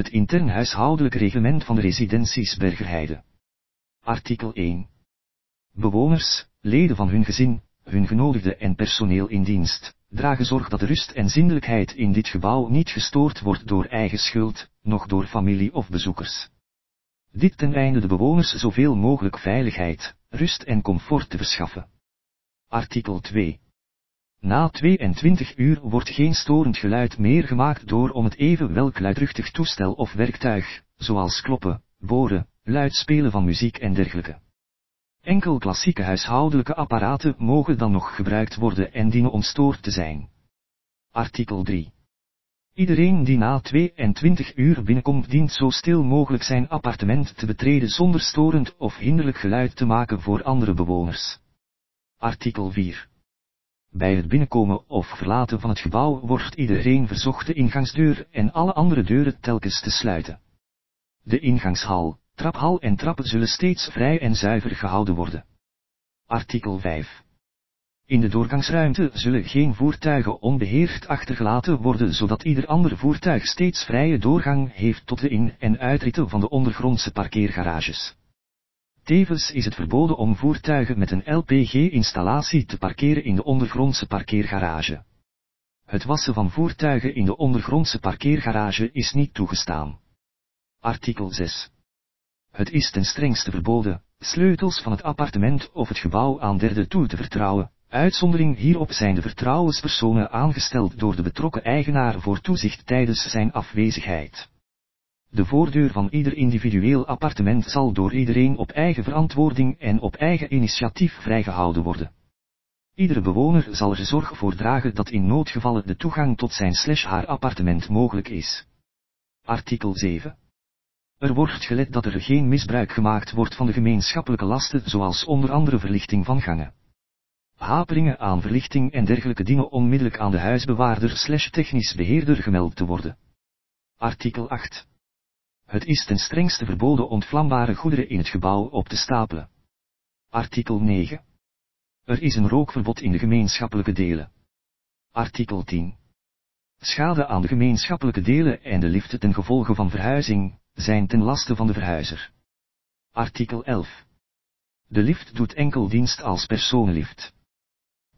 Het intern huishoudelijk reglement van de residenties Bergerheide. Artikel 1. Bewoners, leden van hun gezin, hun genodigden en personeel in dienst, dragen zorg dat de rust en zindelijkheid in dit gebouw niet gestoord wordt door eigen schuld, noch door familie of bezoekers. Dit ten einde de bewoners zoveel mogelijk veiligheid, rust en comfort te verschaffen. Artikel 2. Na 22 uur wordt geen storend geluid meer gemaakt door om het even welk luidruchtig toestel of werktuig, zoals kloppen, boren, luid spelen van muziek en dergelijke. Enkel klassieke huishoudelijke apparaten mogen dan nog gebruikt worden en dienen onstoord te zijn. Artikel 3. Iedereen die na 22 uur binnenkomt dient zo stil mogelijk zijn appartement te betreden zonder storend of hinderlijk geluid te maken voor andere bewoners. Artikel 4. Bij het binnenkomen of verlaten van het gebouw wordt iedereen verzocht de ingangsdeur en alle andere deuren telkens te sluiten. De ingangshal, traphal en trappen zullen steeds vrij en zuiver gehouden worden. Artikel 5. In de doorgangsruimte zullen geen voertuigen onbeheerd achtergelaten worden zodat ieder ander voertuig steeds vrije doorgang heeft tot de in- en uitritten van de ondergrondse parkeergarages. Tevens is het verboden om voertuigen met een LPG-installatie te parkeren in de ondergrondse parkeergarage. Het wassen van voertuigen in de ondergrondse parkeergarage is niet toegestaan. Artikel 6. Het is ten strengste verboden, sleutels van het appartement of het gebouw aan derden toe te vertrouwen. Uitzondering hierop zijn de vertrouwenspersonen aangesteld door de betrokken eigenaar voor toezicht tijdens zijn afwezigheid. De voordeur van ieder individueel appartement zal door iedereen op eigen verantwoording en op eigen initiatief vrijgehouden worden. Iedere bewoner zal er zorg voor dragen dat in noodgevallen de toegang tot zijn slash haar appartement mogelijk is. Artikel 7. Er wordt gelet dat er geen misbruik gemaakt wordt van de gemeenschappelijke lasten zoals onder andere verlichting van gangen. Haperingen aan verlichting en dergelijke dienen onmiddellijk aan de huisbewaarder slash technisch beheerder gemeld te worden. Artikel 8. Het is ten strengste verboden ontvlambare goederen in het gebouw op te stapelen. Artikel 9. Er is een rookverbod in de gemeenschappelijke delen. Artikel 10. Schade aan de gemeenschappelijke delen en de liften ten gevolge van verhuizing, zijn ten laste van de verhuizer. Artikel 11. De lift doet enkel dienst als personenlift.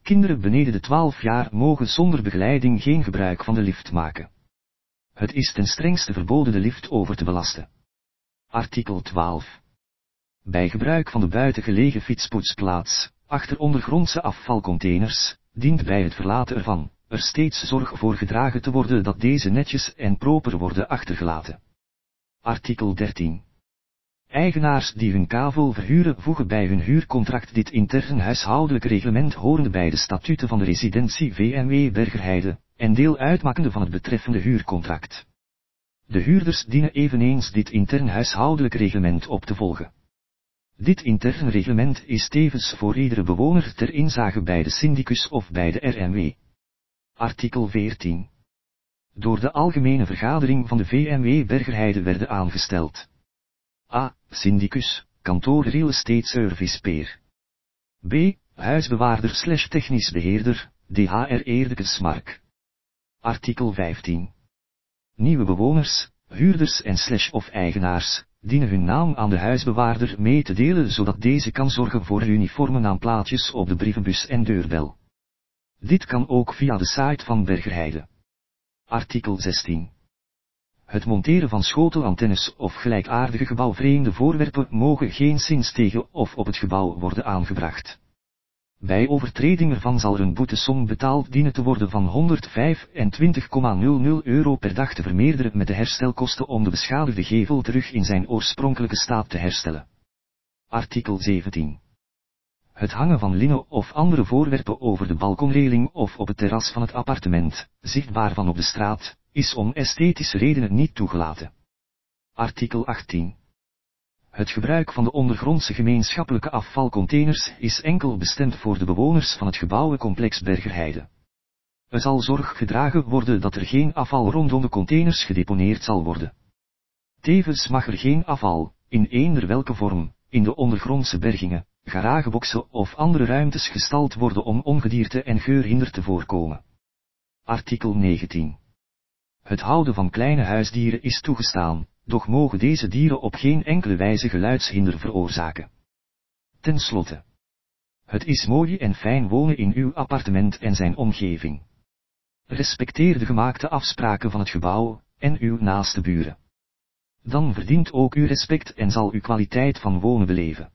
Kinderen beneden de 12 jaar mogen zonder begeleiding geen gebruik van de lift maken. Het is ten strengste verboden de lift over te belasten. Artikel 12. Bij gebruik van de buitengelegen fietspoetsplaats, achter ondergrondse afvalcontainers, dient bij het verlaten ervan, er steeds zorg voor gedragen te worden dat deze netjes en proper worden achtergelaten. Artikel 13. Eigenaars die hun kavel verhuren voegen bij hun huurcontract dit intern huishoudelijk reglement horende bij de statuten van de residentie VMW Bergerheide, en deel uitmakende van het betreffende huurcontract. De huurders dienen eveneens dit intern huishoudelijk reglement op te volgen. Dit intern reglement is tevens voor iedere bewoner ter inzage bij de syndicus of bij de RMW. Artikel 14. Door de algemene vergadering van de VMW Bergerheide werden aangesteld. A. Syndicus, kantoor Real Estate Service Peer. B. Huisbewaarder slash technisch beheerder, DHR Eerdekesmark. Artikel 15. Nieuwe bewoners, huurders en slash of eigenaars, dienen hun naam aan de huisbewaarder mee te delen zodat deze kan zorgen voor uniforme naamplaatjes op de brievenbus en deurbel. Dit kan ook via de site van Bergerheide. Artikel 16. Het monteren van schotelantennes of gelijkaardige gebouwvreemde voorwerpen mogen geen sinds tegen of op het gebouw worden aangebracht. Bij overtreding ervan zal er een boetesom betaald dienen te worden van 125,00 euro per dag te vermeerderen met de herstelkosten om de beschadigde gevel terug in zijn oorspronkelijke staat te herstellen. Artikel 17. Het hangen van linnen of andere voorwerpen over de balkonreling of op het terras van het appartement, zichtbaar van op de straat, is om esthetische redenen niet toegelaten. Artikel 18. Het gebruik van de ondergrondse gemeenschappelijke afvalcontainers is enkel bestemd voor de bewoners van het gebouwencomplex Bergerheide. Er zal zorg gedragen worden dat er geen afval rondom de containers gedeponeerd zal worden. Tevens mag er geen afval, in eender welke vorm, in de ondergrondse bergingen, garageboksen of andere ruimtes gestald worden om ongedierte en geurhinder te voorkomen. Artikel 19. Het houden van kleine huisdieren is toegestaan, doch mogen deze dieren op geen enkele wijze geluidshinder veroorzaken. Ten slotte. Het is mooi en fijn wonen in uw appartement en zijn omgeving. Respecteer de gemaakte afspraken van het gebouw en uw naaste buren. Dan verdient ook u respect en zal u kwaliteit van wonen beleven.